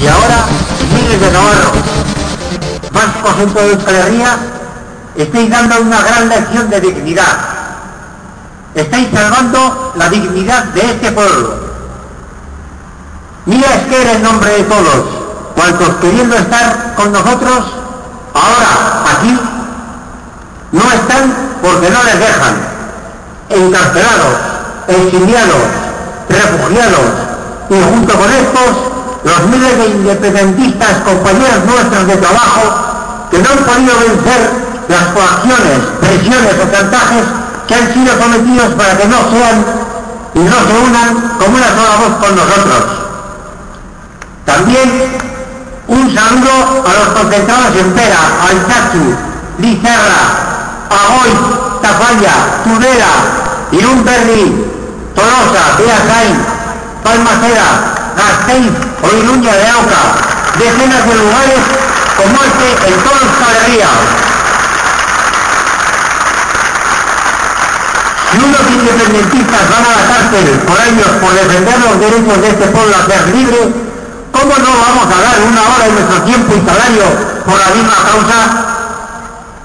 Y ahora, miles de navarros, vascos en toda Euskal estáis dando una gran lección de dignidad. Estáis salvando la dignidad de este pueblo. Mira es que en nombre de todos, cuantos queriendo estar con nosotros, ahora aquí, no están porque no les dejan. Encarcelados, exiliados, refugiados, y junto con estos, los miles de independentistas, compañeros nuestros de trabajo, que no han podido vencer las coacciones, presiones o chantajes que han sido sometidos para que no sean y no se unan como una sola voz con nosotros. También un saludo a los concentrados en Pera, Altachu, Lizarra, Agoy, Tafalla, Tudela, Irún Tolosa, Beasain, Palmacera, Gasteiz o Iruña de Auca, decenas de lugares con muerte en toda Euskal Si unos independentistas van a la cárcel por años por defender los derechos de este pueblo a ser libre, ¿cómo no vamos a dar una hora de nuestro tiempo y salario por la misma causa?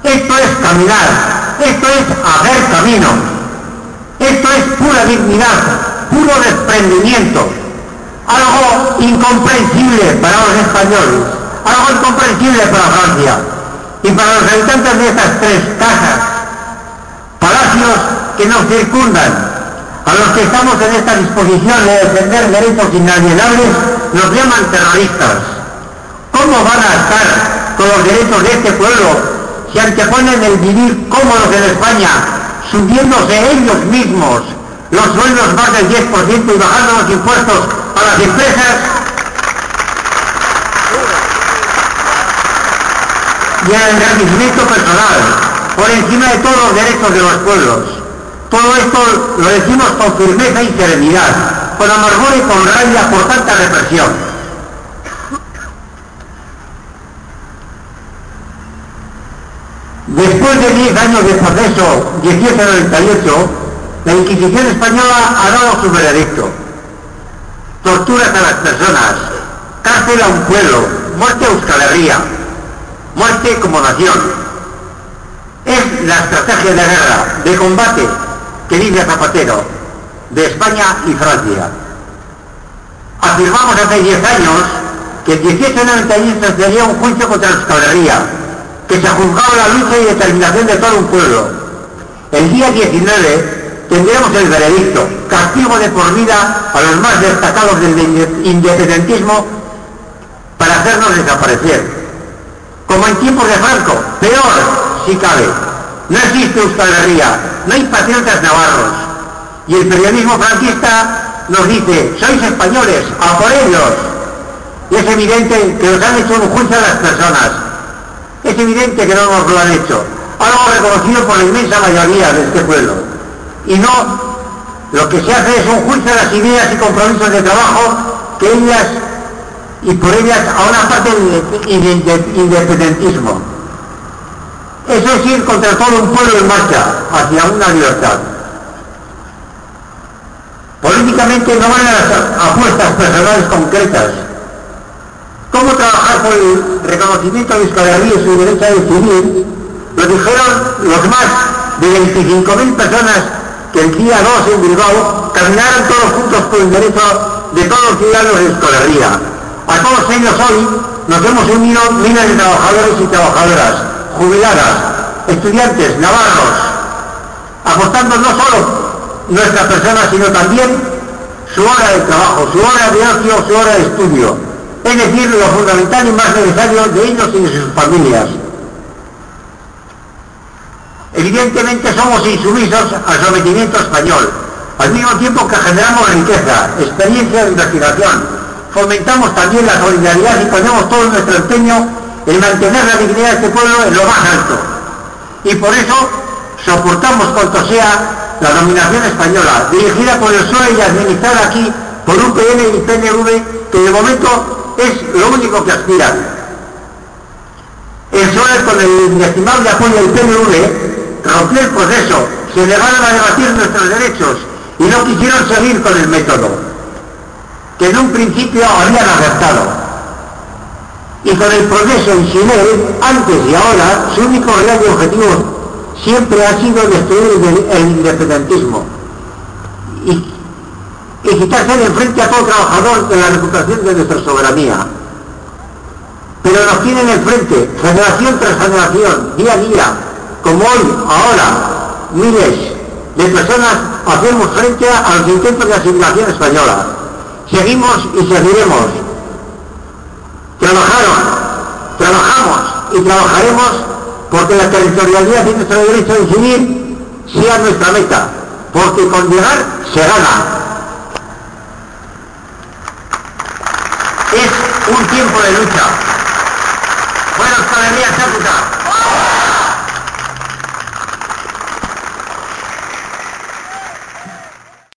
Esto es caminar, esto es hacer camino, esto es pura dignidad, puro desprendimiento, algo incomprensible para los españoles, algo incomprensible para Francia y para los habitantes de estas tres casas, palacios que nos circundan, a los que estamos en esta disposición de defender derechos inalienables, nos llaman terroristas. ¿Cómo van a estar con los derechos de este pueblo si anteponen el vivir cómodos en España, subiéndose ellos mismos los sueldos más del 10% y bajando los impuestos a las empresas y el enriquecimiento personal por encima de todos los derechos de los pueblos. Todo esto lo decimos con firmeza y serenidad, con amargura y con rabia por tanta represión. Después de 10 años de proceso, 1798, la Inquisición española ha dado su veredicto. Torturas a las personas, cárcel a un pueblo, muerte a Euskal muerte como nación. Es la estrategia de guerra, de combate, que dice Zapatero, de España y Francia. Afirmamos hace 10 años que el 1891 sería un juicio contra Euskal que se juzgaba la lucha y determinación de todo un pueblo. El día 19 tendremos el veredicto, castigo de por vida a los más destacados del independentismo para hacernos desaparecer. Como en tiempos de Franco, peor si cabe. No existe Euskal no hay patriotas navarros. Y el periodismo franquista nos dice, sois españoles, a por ellos. Y es evidente que nos han hecho un juicio a las personas. Es evidente que no nos lo han hecho. Algo reconocido por la inmensa mayoría de este pueblo y no lo que se hace es un juicio de las ideas y compromisos de trabajo que ellas y por ellas a una parte del independentismo. Eso es ir contra todo un pueblo en marcha hacia una libertad. Políticamente no van las apuestas personales concretas. ¿Cómo trabajar por el reconocimiento de Euskal y su derecho a decidir? Lo dijeron los más de 25.000 personas que el día 2 en Bilbao caminaron todos juntos por el derecho de todos los ciudadanos de escolaría. A todos ellos hoy nos hemos unido miles de trabajadores y trabajadoras, jubiladas, estudiantes, navarros, apostando no solo nuestra persona, sino también su hora de trabajo, su hora de ocio, su hora de estudio. Es decir, lo fundamental y más necesario de ellos y de sus familias. Evidentemente somos insumisos al sometimiento español, al mismo tiempo que generamos riqueza, experiencia de investigación, fomentamos también la solidaridad y ponemos todo nuestro empeño en mantener la dignidad de este pueblo en lo más alto. Y por eso soportamos cuanto sea la dominación española, dirigida por el PSOE y administrada aquí por un PN y PNV que de momento es lo único que aspiran. El PSOE con el inestimable apoyo del PNV rompió el proceso, se negaron a debatir nuestros derechos y no quisieron seguir con el método que en un principio habían aceptado. Y con el y sin él, antes y ahora, su único real objetivo siempre ha sido destruir el, independentismo y, y quitarse de frente a todo trabajador de la recuperación de nuestra soberanía. Pero nos tienen enfrente, generación tras generación, día a día, como hoy, ahora, miles de personas hacemos frente a los intentos de asimilación española. Seguimos y seguiremos. Trabajaron, trabajamos y trabajaremos porque la territorialidad y nuestro derecho a decidir sea nuestra meta, porque con llegar se gana. Es un tiempo de lucha. Buenas, Academia Cháputa.